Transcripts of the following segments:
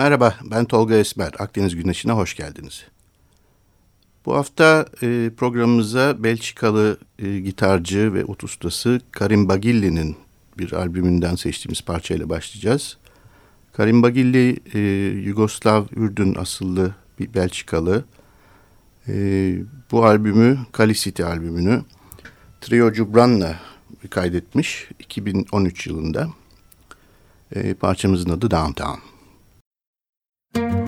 Merhaba, ben Tolga Esmer. Akdeniz Güneşi'ne hoş geldiniz. Bu hafta e, programımıza Belçikalı e, gitarcı ve ut ustası Karim Bagilli'nin bir albümünden seçtiğimiz parçayla başlayacağız. Karim Bagilli, e, Yugoslav Ürdün asıllı bir Belçikalı. E, bu albümü, Kalicity albümünü Trio Cubran'la kaydetmiş 2013 yılında. E, parçamızın adı Downtown. Thank you.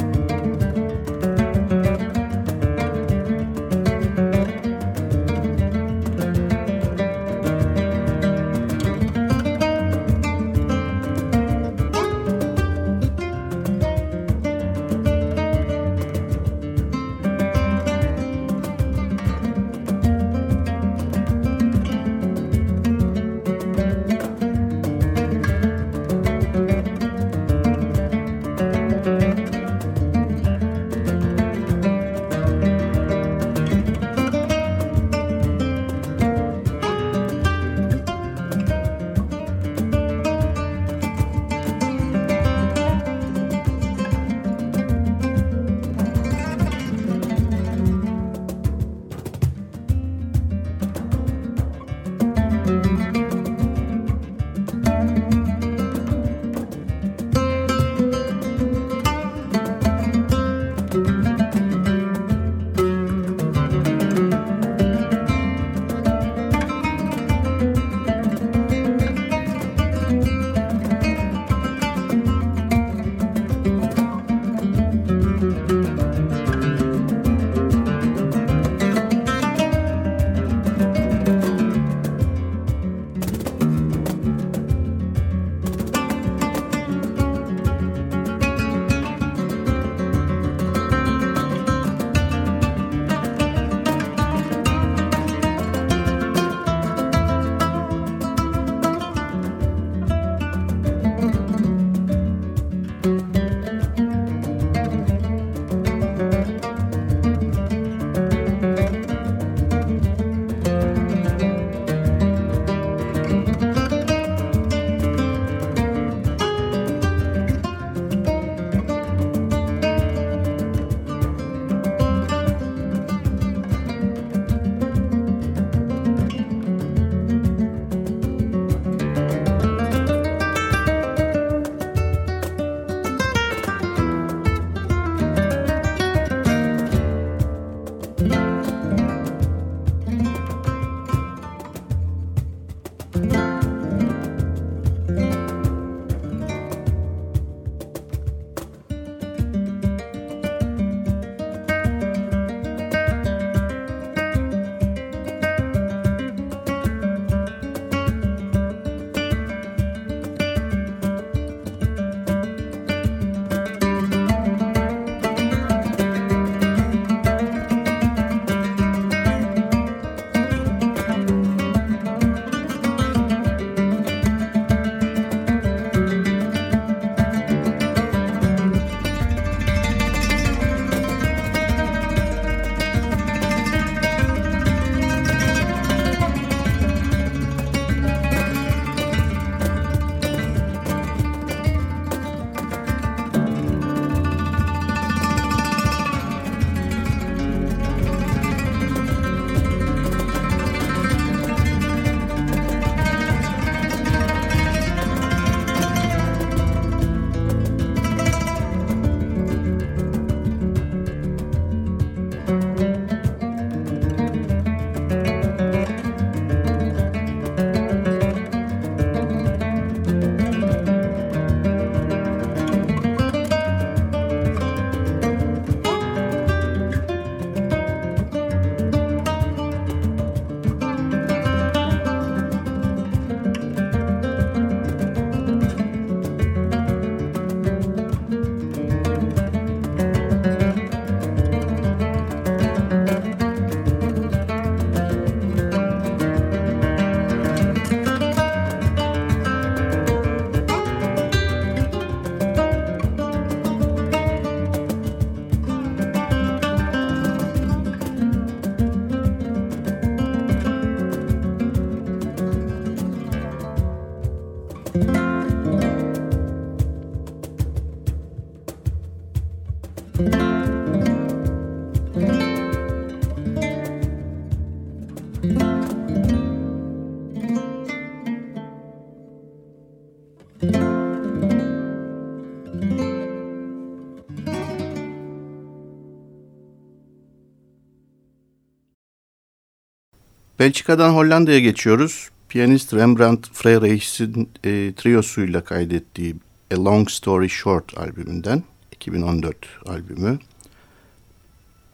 Belçika'dan Hollanda'ya geçiyoruz. Piyanist Rembrandt Freyreichs'in e, triosuyla kaydettiği A Long Story Short albümünden 2014 albümü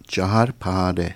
Cahar Pare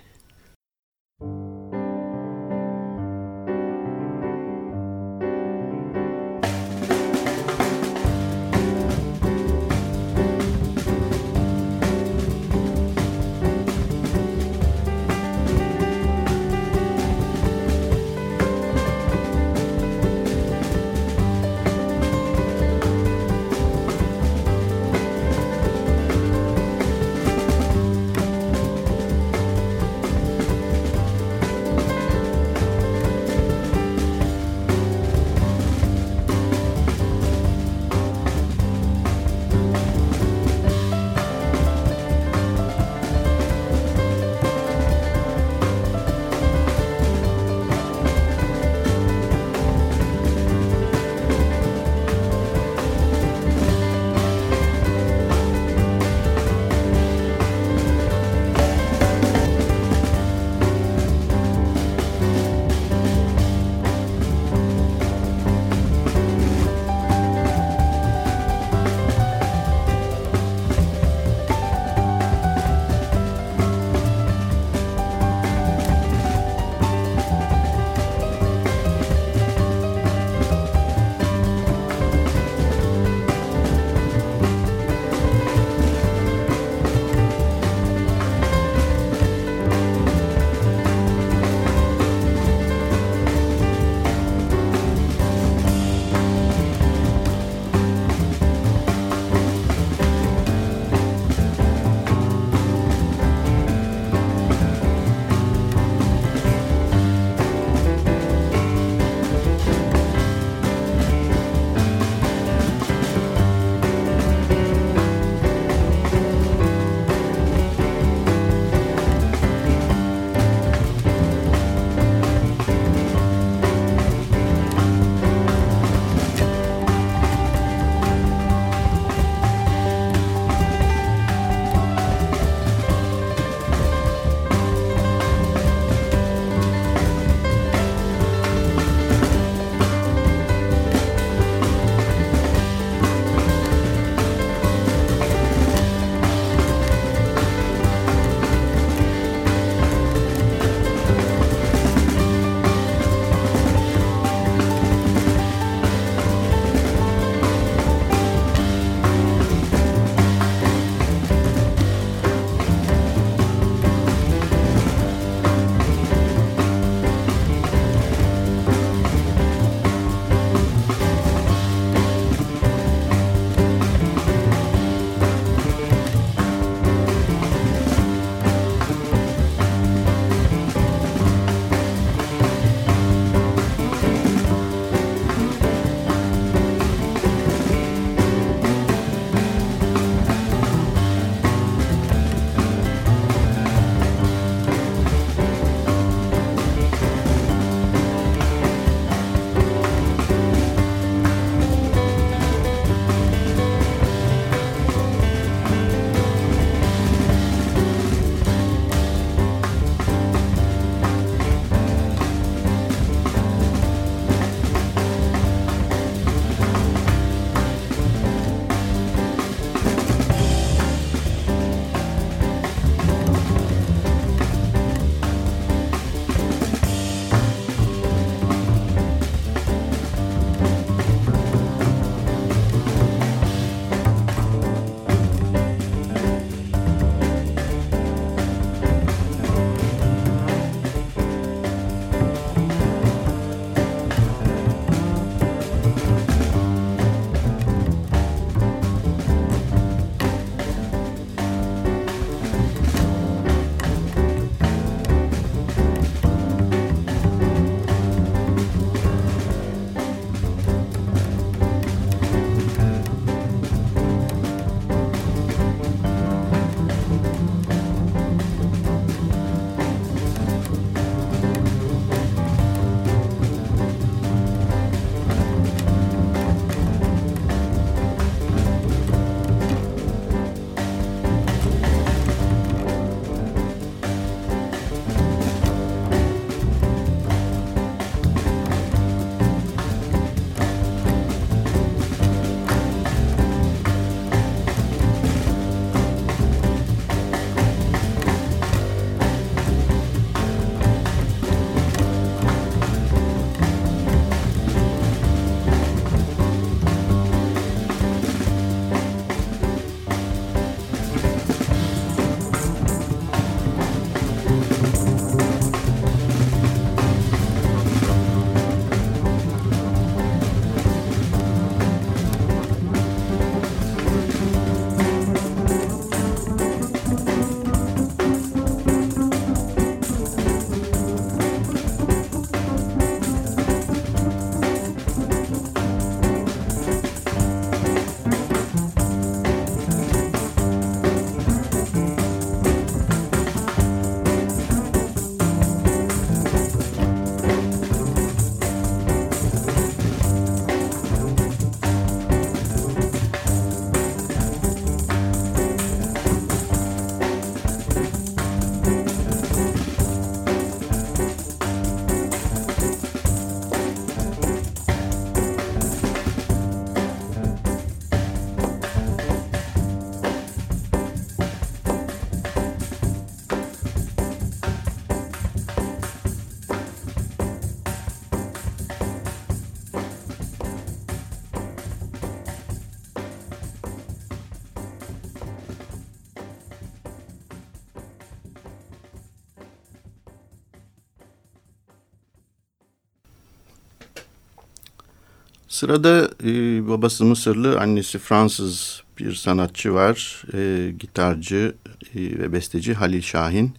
Sırada e, babası Mısırlı, annesi Fransız bir sanatçı var. E, gitarcı e, ve besteci Halil Şahin.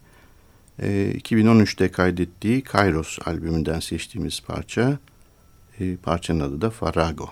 E, 2013'te kaydettiği Kairos albümünden seçtiğimiz parça. E, parçanın adı da Farago.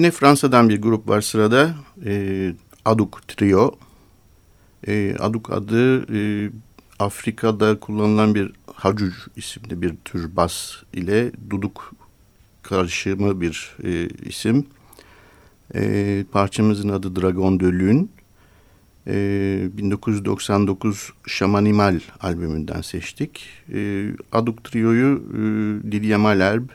Yine Fransa'dan bir grup var sırada. E, Aduk Trio. E, Aduk adı e, Afrika'da kullanılan bir hacuc isimli bir tür bas ile duduk karışımı bir e, isim. E, parçamızın adı Dragon de Lune. 1999 Şamanimal albümünden seçtik. E, Aduk Trio'yu e, Lydia Malherbe,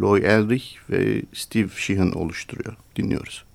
Loy Elrich ve Steve Sheehan oluşturuyor. Dinliyoruz.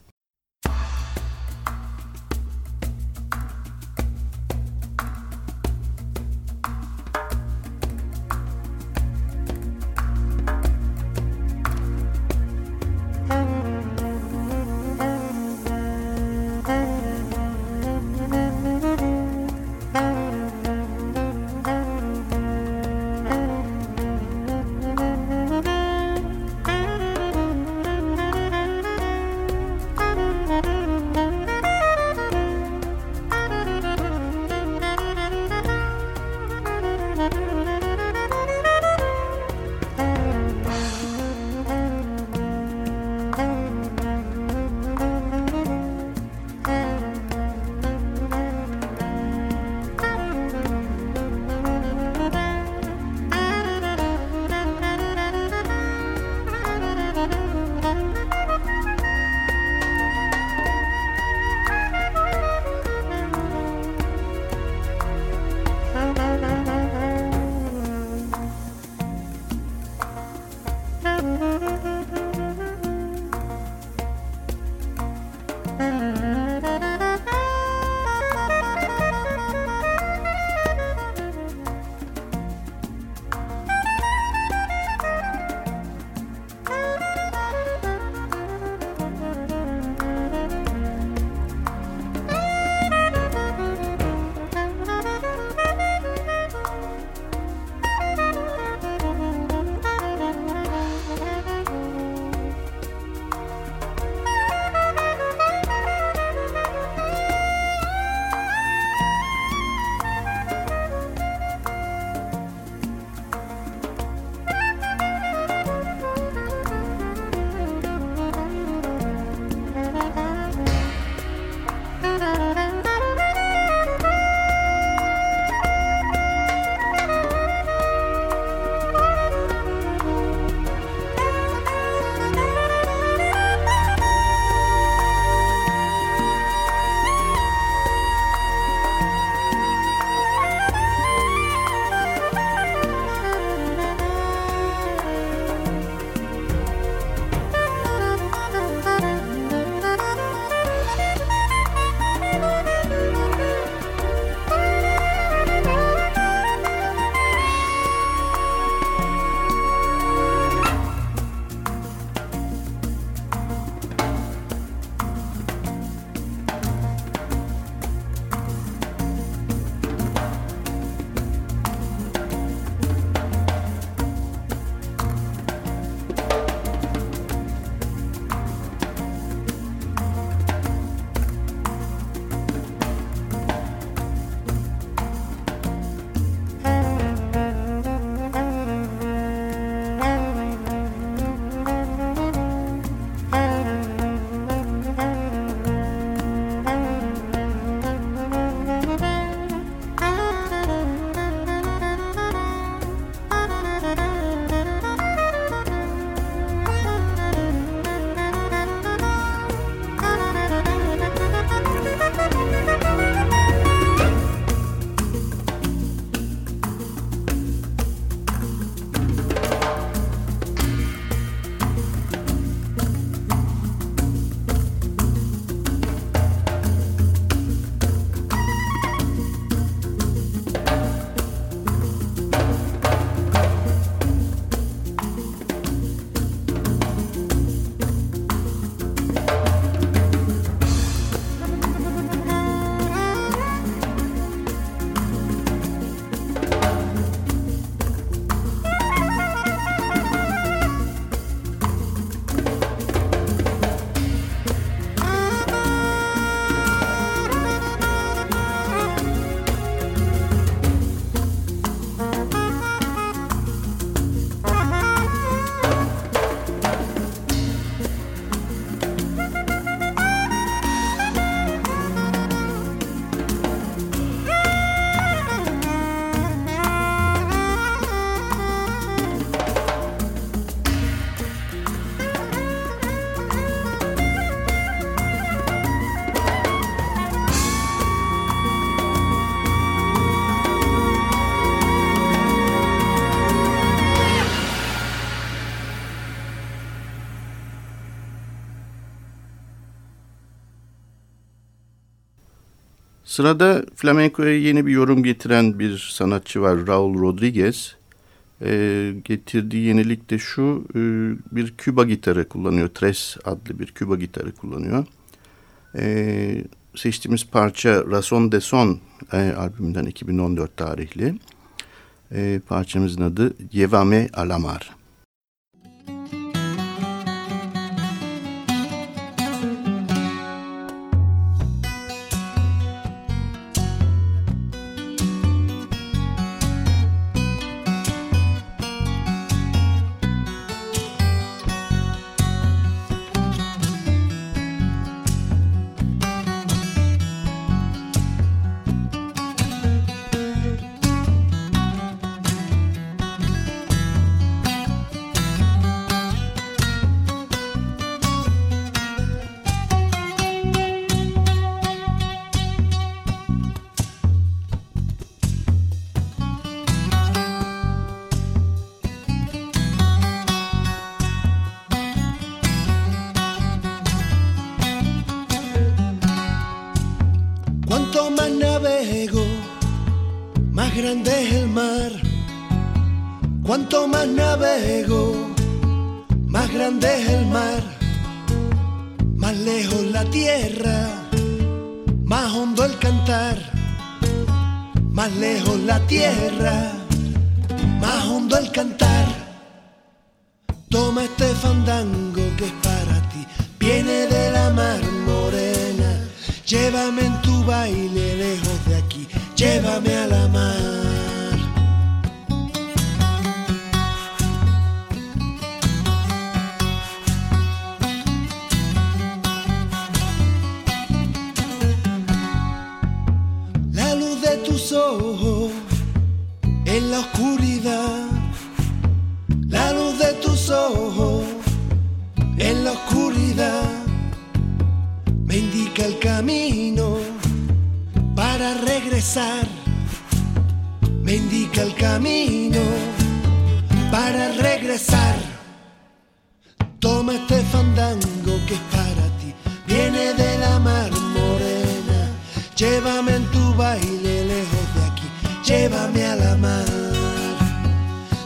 Sırada flamencoya yeni bir yorum getiren bir sanatçı var Raul Rodriguez. E, getirdiği yenilik de şu e, bir Küba gitarı kullanıyor. Tres adlı bir Küba gitarı kullanıyor. E, seçtiğimiz parça Rason de Son e, albümünden 2014 tarihli. E, parçamızın adı Yevame Alamar. Cuanto más navego, más grande es el mar, más lejos la tierra, más hondo el cantar, más lejos la tierra, más hondo el cantar. Toma este fandango que es para ti, viene de la mar morena, llévame en tu baile lejos de aquí, llévame a la mar. Oscuridad, la luz de tus ojos en la oscuridad me indica el camino para regresar, me indica el camino para regresar. Toma este fandango que es para ti, viene de la mar morena, llévame en tu baile llévame a la mar.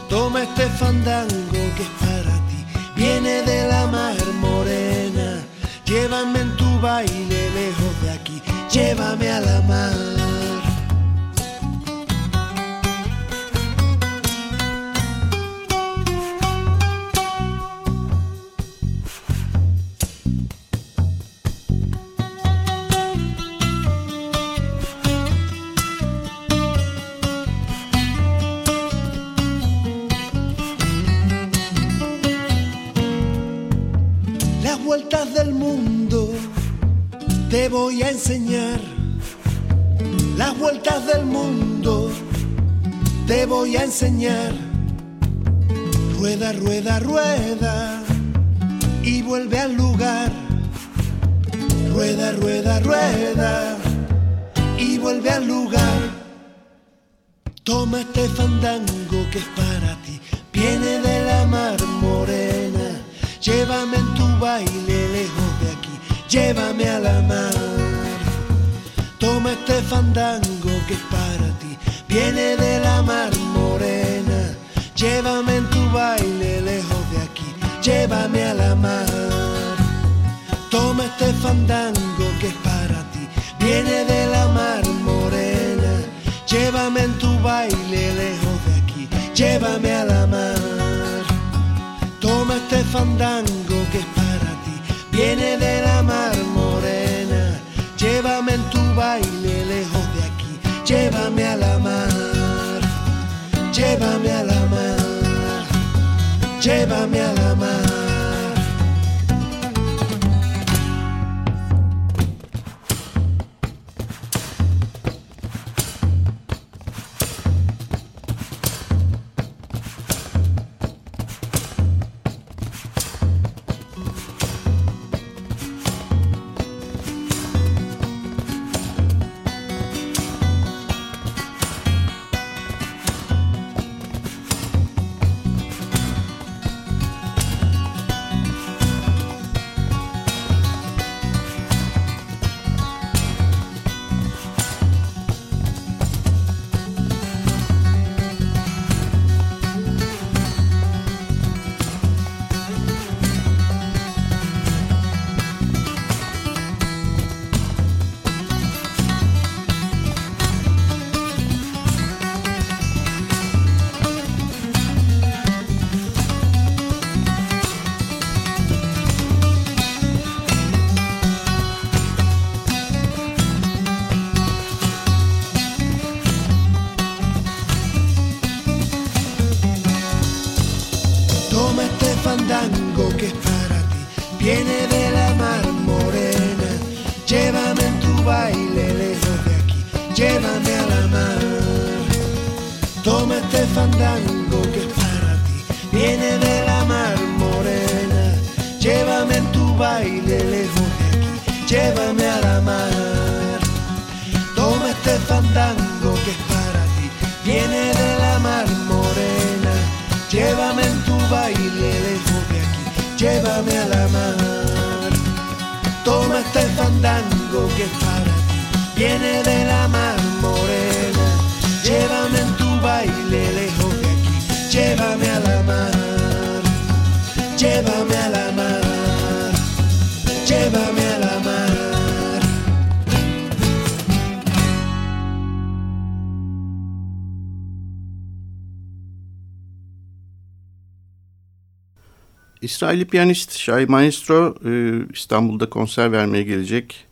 Toma este fandango que es para ti, viene de la mar morena, llévame en tu baile lejos de aquí, llévame a la mar. A enseñar. Rueda, rueda, rueda y vuelve al lugar. Rueda, rueda, rueda y vuelve al lugar. Toma este fandango que es para ti, viene de la mar morena. Llévame en tu baile lejos de aquí, llévame a la mar. Toma este fandango que es para ti, viene de la mar morena. Llévame en tu baile lejos de aquí, llévame a la mar. Toma este fandango que es para ti, viene de la mar morena. Llévame en tu baile lejos de aquí, llévame a la mar. Toma este fandango que es para ti, viene de la mar morena. Llévame en tu baile lejos de llévame a la mar, llévame a la mar, llévame a la mar. İsrail piyanist Şahi Maestro e, İstanbul'da konser vermeye gelecek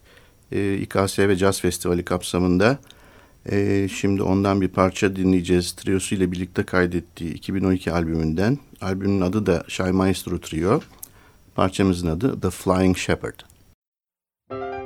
e, İKS ve Caz Festivali kapsamında. E, şimdi ondan bir parça dinleyeceğiz. Triosu ile birlikte kaydettiği 2012 albümünden. Albümün adı da Şahi Maestro Trio. Parçamızın adı The Flying Shepherd. Müzik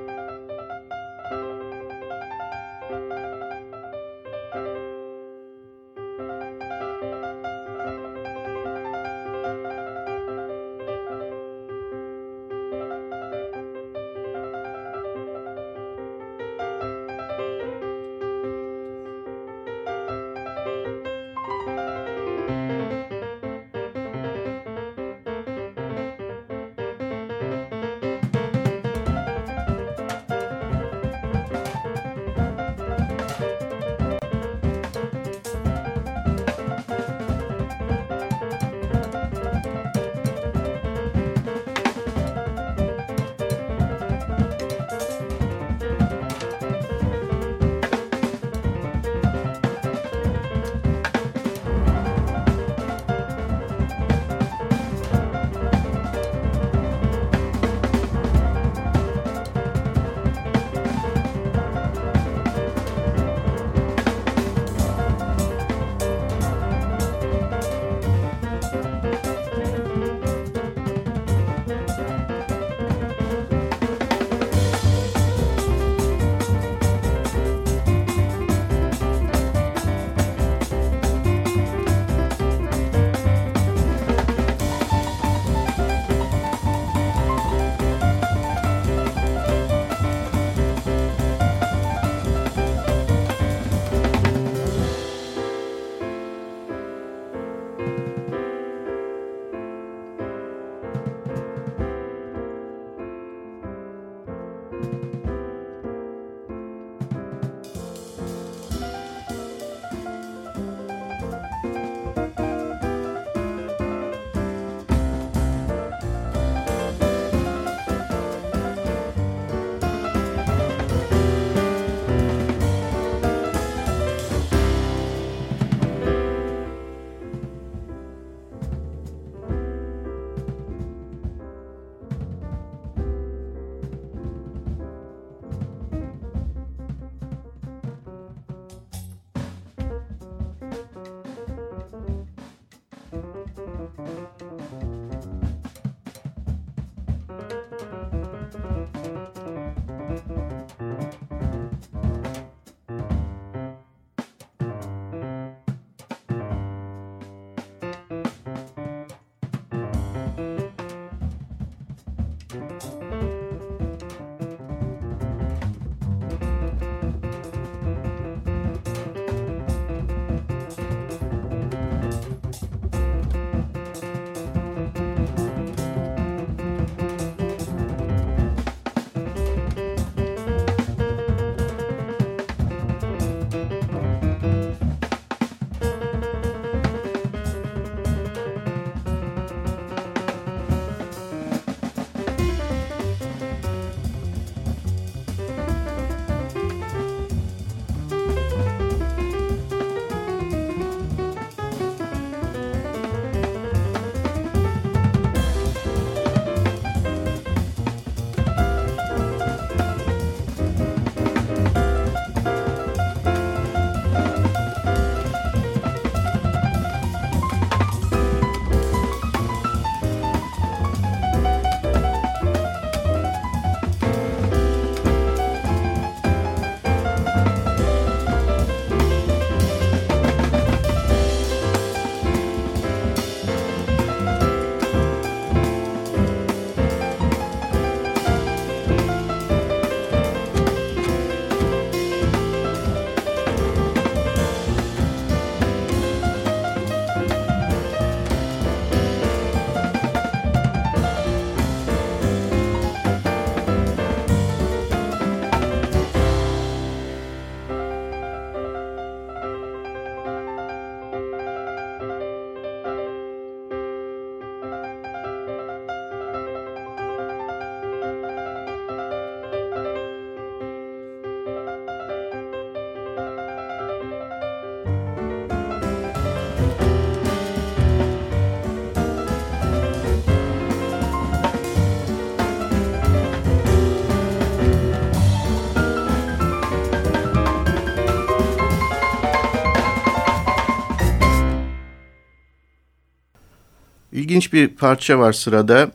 İlginç bir parça var sırada.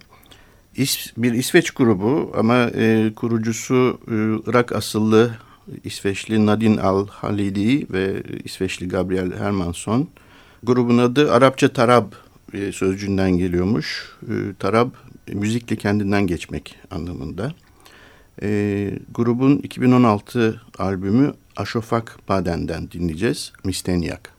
İs, bir İsveç grubu ama e, kurucusu e, Irak asıllı İsveçli Nadine Al-Halidi ve İsveçli Gabriel Hermansson. Grubun adı Arapça Tarab e, sözcüğünden geliyormuş. E, tarab müzikle kendinden geçmek anlamında. E, grubun 2016 albümü Aşofak Baden'den dinleyeceğiz. Mistenyak.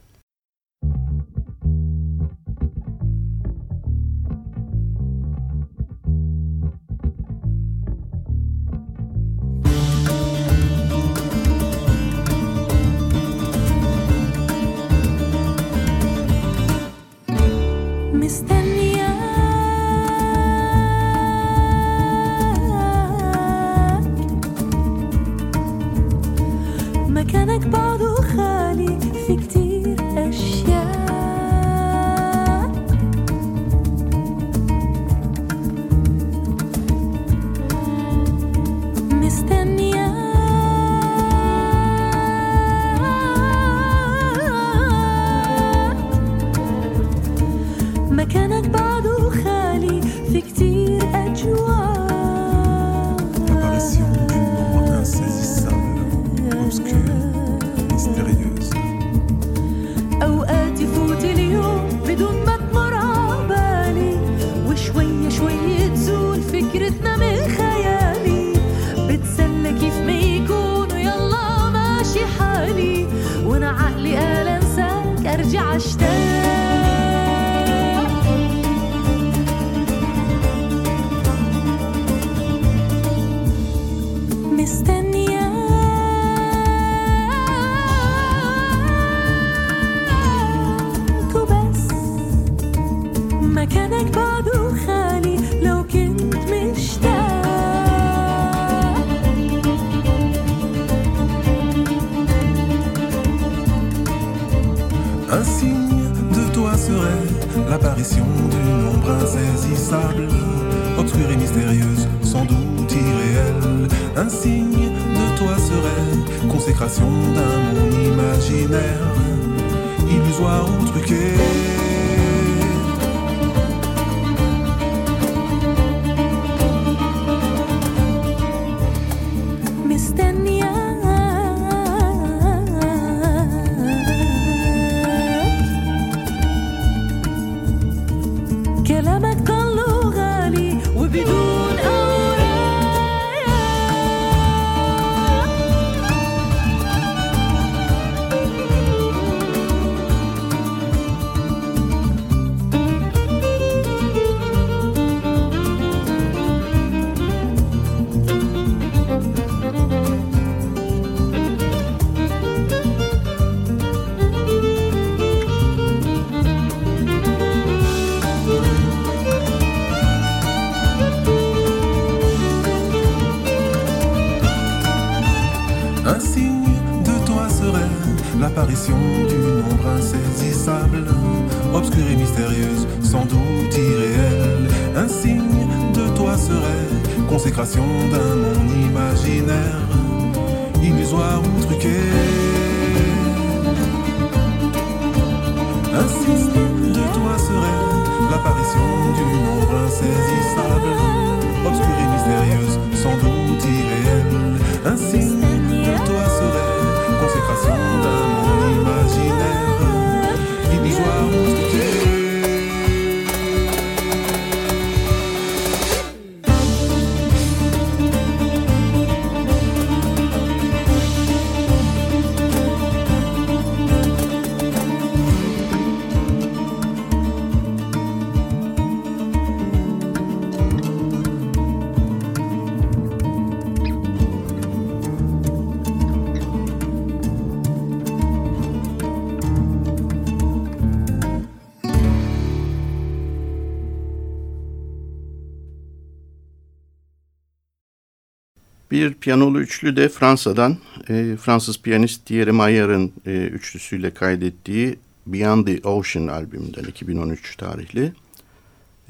Bir piyanolu üçlü de Fransa'dan e, Fransız piyanist Thierry Maillar'ın e, üçlüsüyle kaydettiği Beyond the Ocean albümünden 2013 tarihli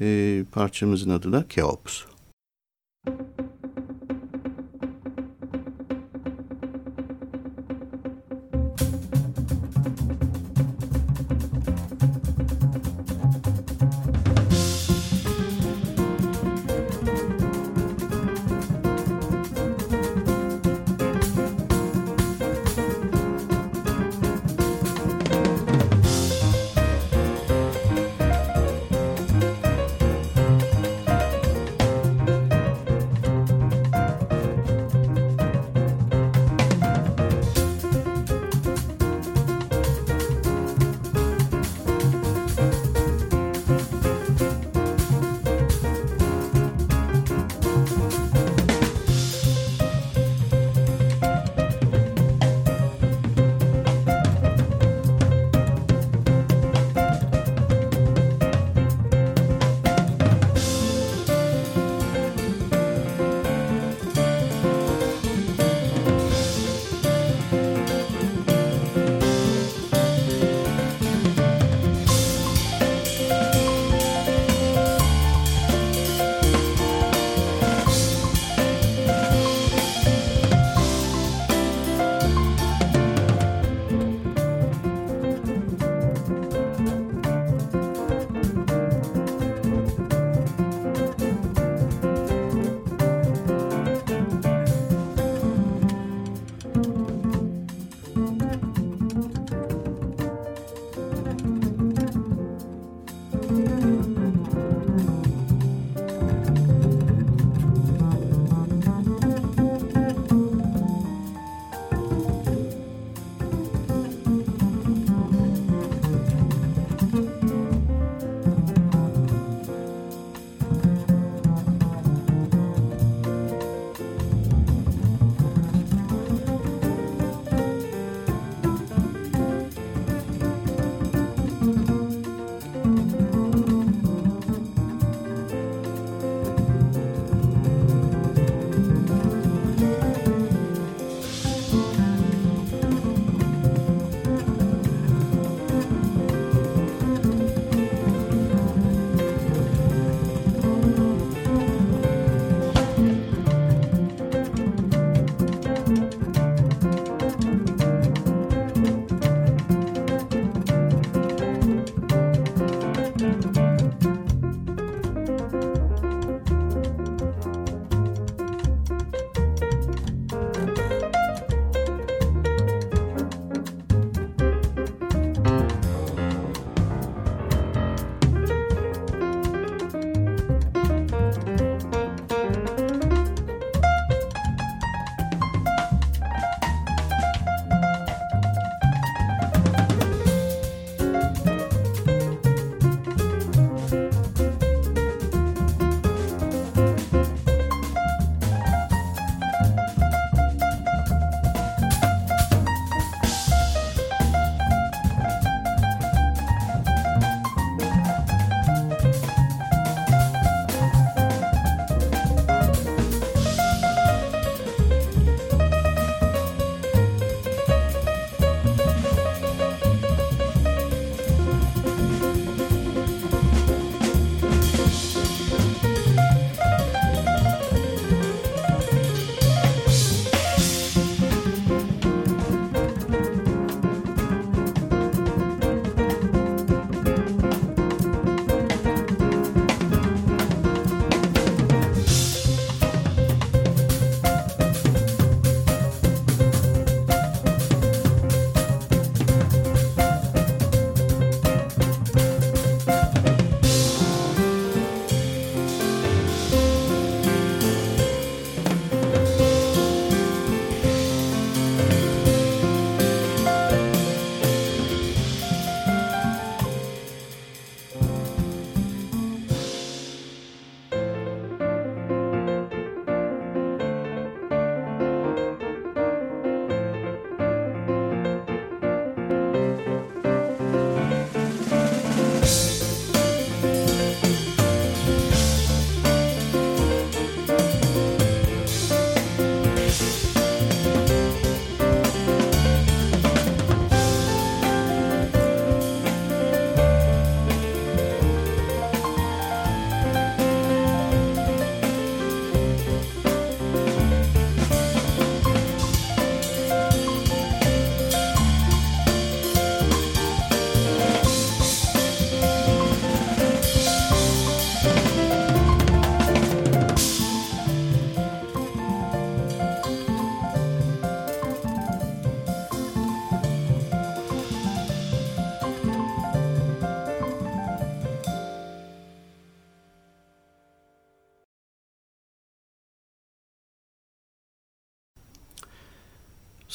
e, parçamızın adı da Keops. Müzik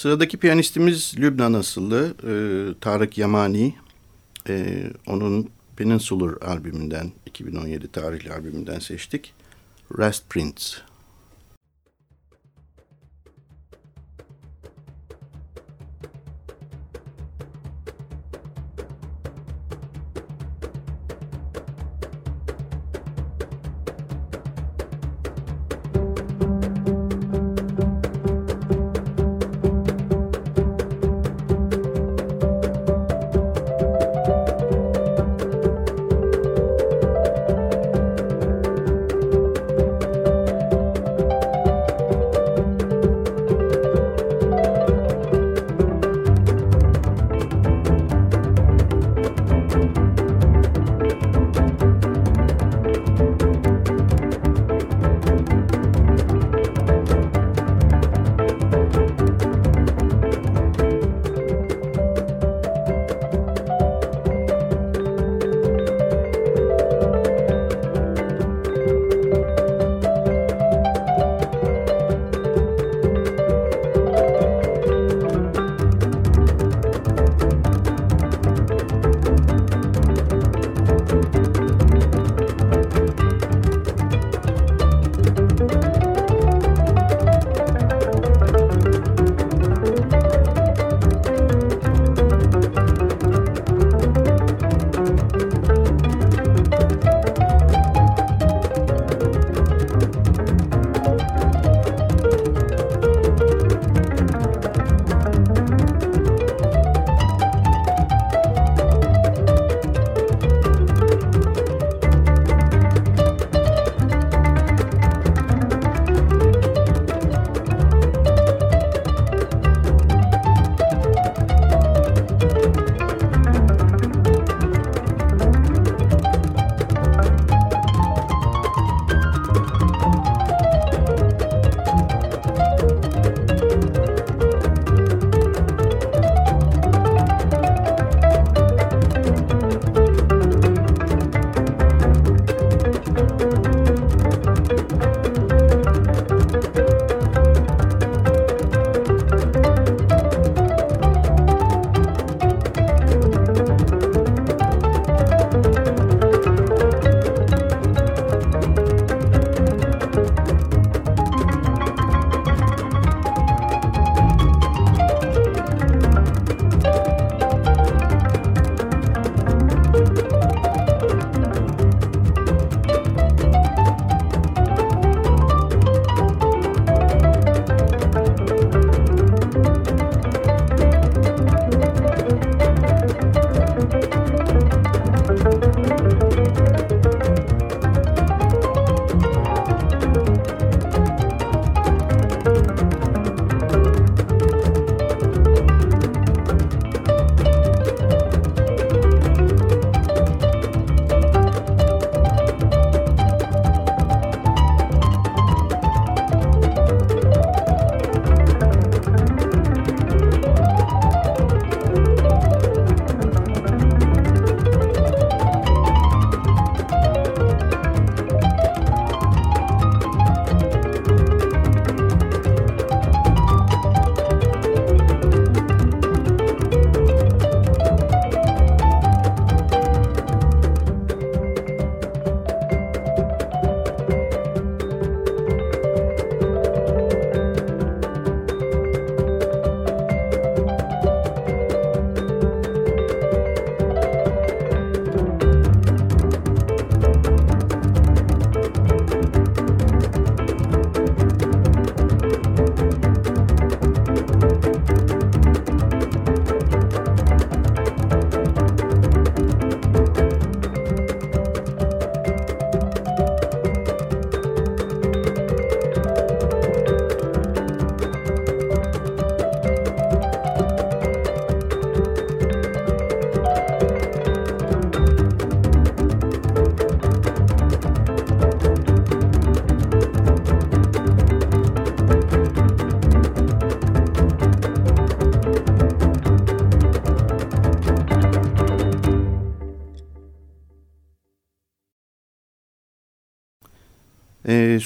Sıradaki piyanistimiz Lübnan asıllı e, Tarık Yamani. E, onun Peninsular albümünden, 2017 tarihli albümünden seçtik. Rest Prince.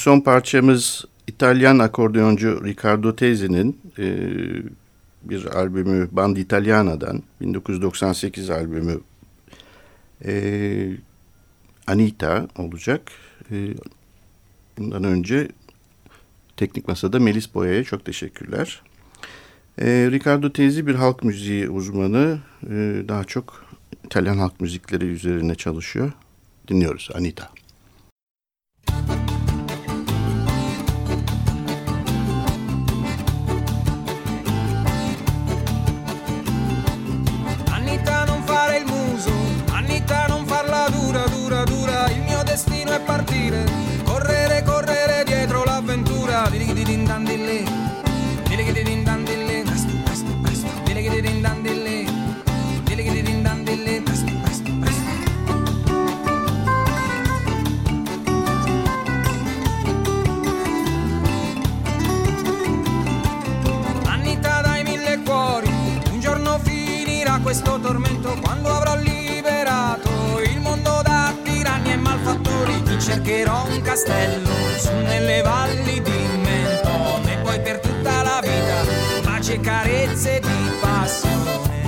Son parçamız İtalyan akordeoncu Riccardo Tezi'nin e, bir albümü Band Italiana'dan 1998 albümü e, Anita olacak. E, bundan önce Teknik Masa'da Melis Boya'ya çok teşekkürler. E, Ricardo Tezi bir halk müziği uzmanı. E, daha çok İtalyan halk müzikleri üzerine çalışıyor. Dinliyoruz Anita. Questo tormento quando avrò liberato il mondo da tiranni e malfattori. Ti cercherò un castello su nelle valli di Menton e poi per tutta la vita pace e carezze di passione.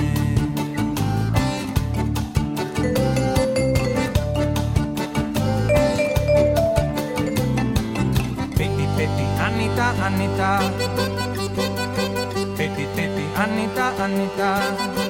Pepi pepi annita annita. Pepi pepi annita annita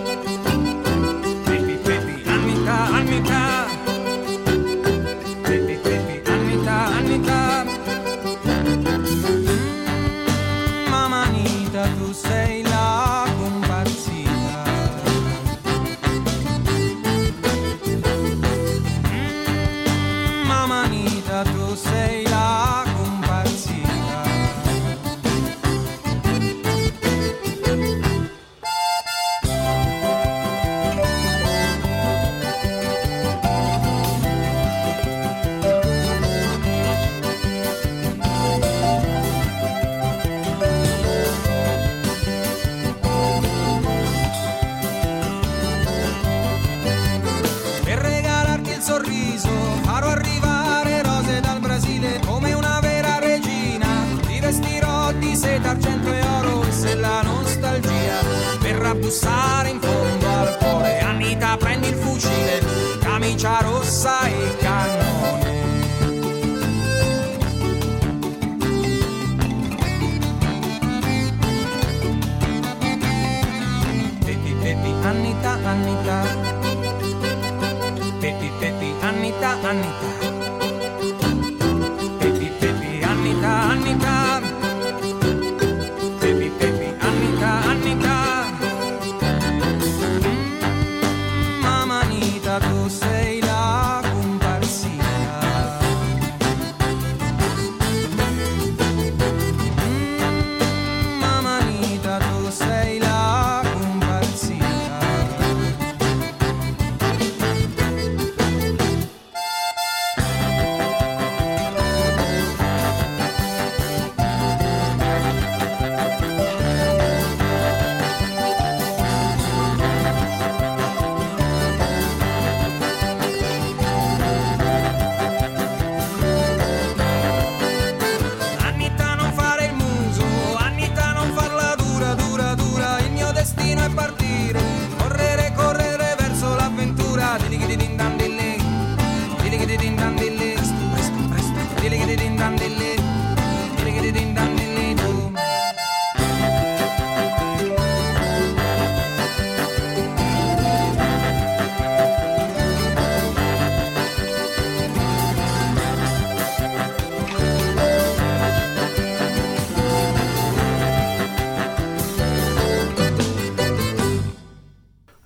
Anita. Pepi, pepi, Anita, Anita.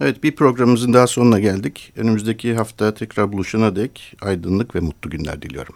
Evet bir programımızın daha sonuna geldik. Önümüzdeki hafta tekrar buluşana dek aydınlık ve mutlu günler diliyorum.